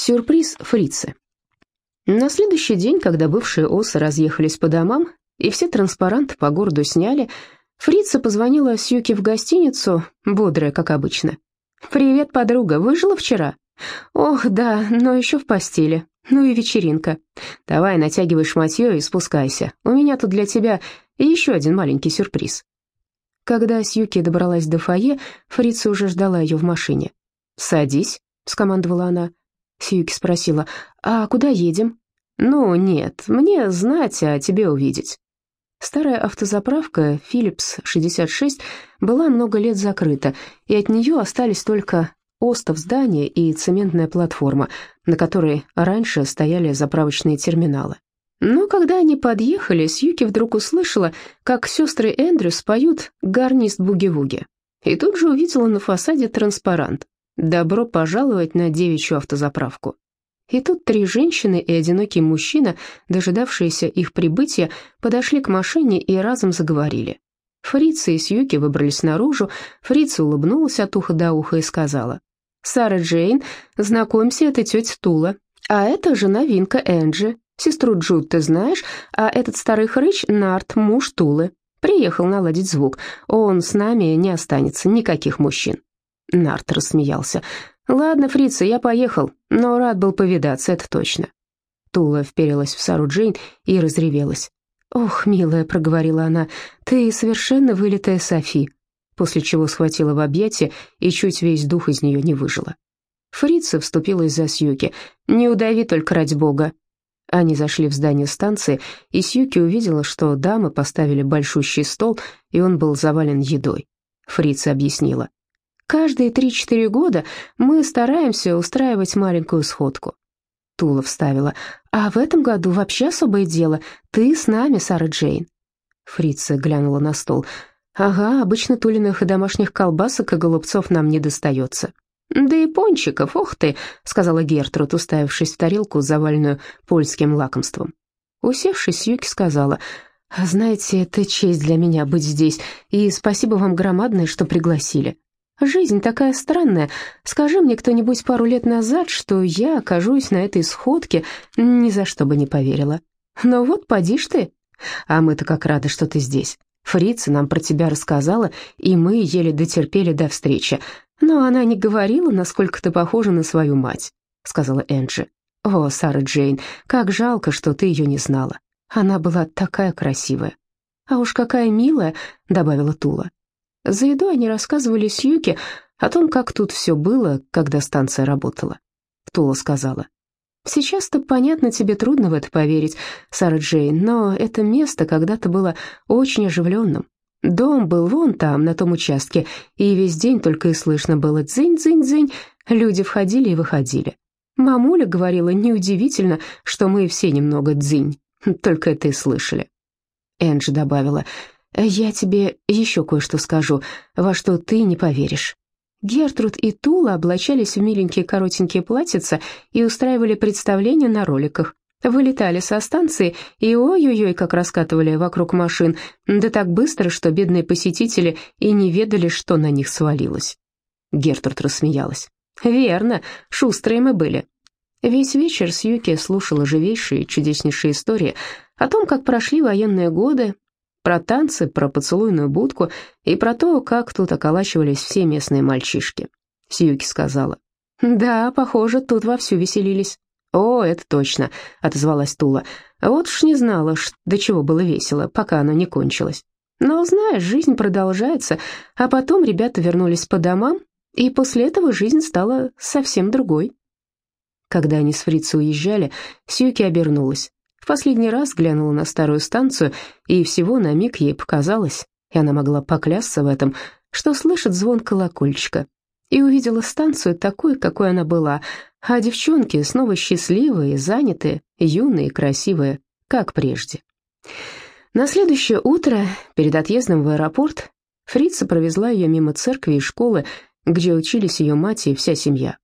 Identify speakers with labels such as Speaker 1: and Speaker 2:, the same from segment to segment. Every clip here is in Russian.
Speaker 1: Сюрприз фрицы. На следующий день, когда бывшие осы разъехались по домам, и все транспаранты по городу сняли, фрица позвонила Сьюке в гостиницу, бодрая, как обычно. «Привет, подруга, выжила вчера?» «Ох, да, но еще в постели. Ну и вечеринка. Давай, натягивай шматье и спускайся. У меня тут для тебя еще один маленький сюрприз». Когда Сьюки добралась до фойе, фрица уже ждала ее в машине. «Садись», — скомандовала она. Сьюки спросила, «А куда едем?» «Ну, нет, мне знать, а тебе увидеть». Старая автозаправка Philips 66 была много лет закрыта, и от нее остались только остов здания и цементная платформа, на которой раньше стояли заправочные терминалы. Но когда они подъехали, Сьюки вдруг услышала, как сестры Эндрюс поют «Гарнист буги-вуги». И тут же увидела на фасаде транспарант Добро пожаловать на девичью автозаправку. И тут три женщины и одинокий мужчина, дожидавшиеся их прибытия, подошли к машине и разом заговорили. Фрица и Сьюки выбрались наружу, Фрица улыбнулась от уха до уха и сказала, «Сара Джейн, знакомься, это тетя Тула, а это жена Винка Энджи, сестру Джуд ты знаешь, а этот старый хрыч Нарт, муж Тулы. Приехал наладить звук, он с нами не останется, никаких мужчин». Нарт рассмеялся. «Ладно, фрица, я поехал, но рад был повидаться, это точно». Тула вперилась в Сару Джейн и разревелась. «Ох, милая», — проговорила она, — «ты совершенно вылитая Софи», после чего схватила в объятия и чуть весь дух из нее не выжила. Фрица вступилась за Сьюки. «Не удави только ради бога». Они зашли в здание станции, и Сьюки увидела, что дамы поставили большущий стол, и он был завален едой. Фрица объяснила. Каждые три-четыре года мы стараемся устраивать маленькую сходку. Тула вставила. «А в этом году вообще особое дело. Ты с нами, Сара Джейн». Фрица глянула на стол. «Ага, обычно тулиных и домашних колбасок и голубцов нам не достается». «Да и пончиков, ох ты», — сказала Гертруд, уставившись в тарелку, заваленную польским лакомством. Усевшись, Юки сказала, «Знаете, это честь для меня быть здесь, и спасибо вам громадное, что пригласили». Жизнь такая странная. Скажи мне кто-нибудь пару лет назад, что я окажусь на этой сходке, ни за что бы не поверила. Но вот поди ж ты. А мы-то как рады, что ты здесь. Фрица нам про тебя рассказала, и мы еле дотерпели до встречи. Но она не говорила, насколько ты похожа на свою мать», — сказала Энджи. «О, Сара Джейн, как жалко, что ты ее не знала. Она была такая красивая». «А уж какая милая», — добавила Тула. За едой они рассказывали Сьюке о том, как тут все было, когда станция работала. Тула сказала, «Сейчас-то, понятно, тебе трудно в это поверить, Сара Джейн, но это место когда-то было очень оживленным. Дом был вон там, на том участке, и весь день только и слышно было дзынь-дзынь-дзынь, люди входили и выходили. Мамуля говорила, неудивительно, что мы все немного дзынь, только это и слышали». Энджи добавила, «Я тебе еще кое-что скажу, во что ты не поверишь». Гертруд и Тула облачались в миленькие коротенькие платьица и устраивали представления на роликах. Вылетали со станции и ой-ой-ой, как раскатывали вокруг машин, да так быстро, что бедные посетители и не ведали, что на них свалилось. Гертруд рассмеялась. «Верно, шустрые мы были». Весь вечер Сьюки слушала живейшие, чудеснейшие истории о том, как прошли военные годы, про танцы, про поцелуйную будку и про то, как тут околачивались все местные мальчишки. Сьюки сказала. «Да, похоже, тут вовсю веселились». «О, это точно», — отозвалась Тула. «Вот уж не знала, до чего было весело, пока оно не кончилось. Но, знаешь, жизнь продолжается, а потом ребята вернулись по домам, и после этого жизнь стала совсем другой». Когда они с Фрицей уезжали, Сьюки обернулась последний раз глянула на старую станцию, и всего на миг ей показалось, и она могла поклясться в этом, что слышит звон колокольчика, и увидела станцию такой, какой она была, а девчонки снова счастливые, занятые, юные красивые, как прежде. На следующее утро, перед отъездом в аэропорт, Фрица провезла ее мимо церкви и школы, где учились ее мать и вся семья.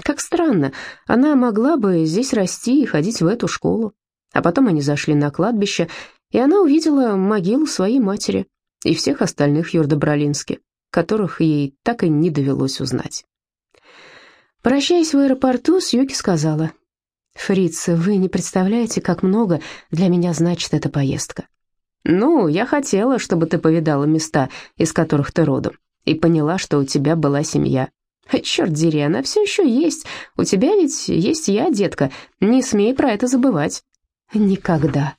Speaker 1: Как странно, она могла бы здесь расти и ходить в эту школу. А потом они зашли на кладбище, и она увидела могилу своей матери и всех остальных Юрдобролински, которых ей так и не довелось узнать. Прощаясь в аэропорту, Сьюки сказала, «Фриц, вы не представляете, как много для меня значит эта поездка. Ну, я хотела, чтобы ты повидала места, из которых ты родом, и поняла, что у тебя была семья. Черт дери, она все еще есть. У тебя ведь есть я, детка. Не смей про это забывать». «Никогда»,